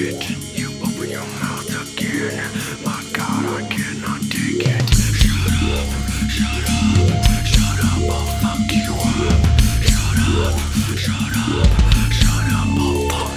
it. You open your mouth again. My God, I cannot take it. Shut up, shut up, shut up, I'll fuck you up. Shut up, shut up, shut up, I'll fuck